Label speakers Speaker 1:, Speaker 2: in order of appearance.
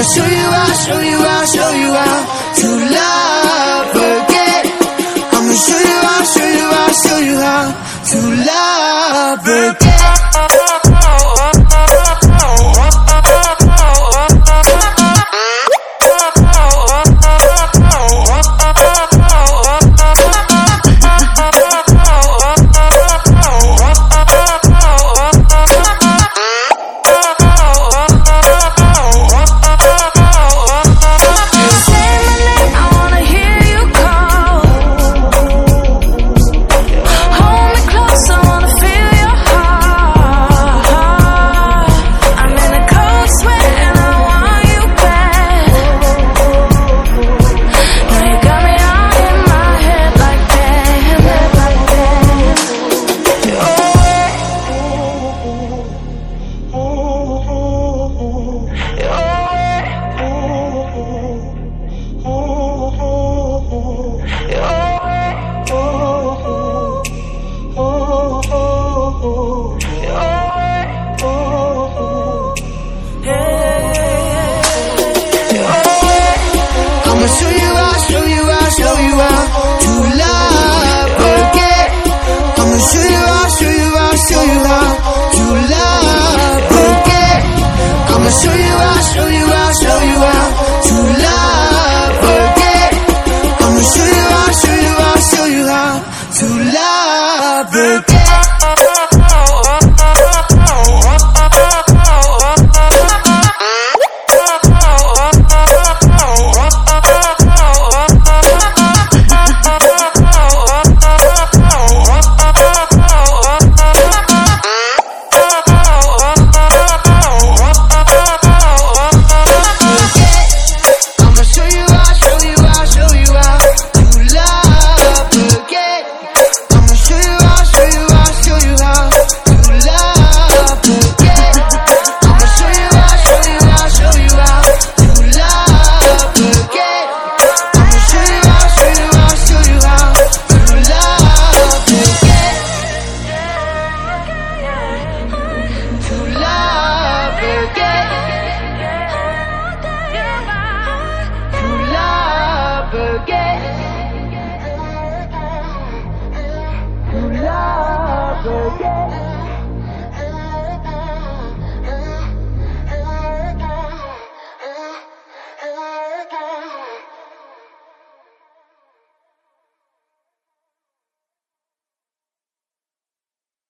Speaker 1: I'ma show you how, show you how, show you how to love again. I'ma show you how, show you how, show you how to love again. oh. Happy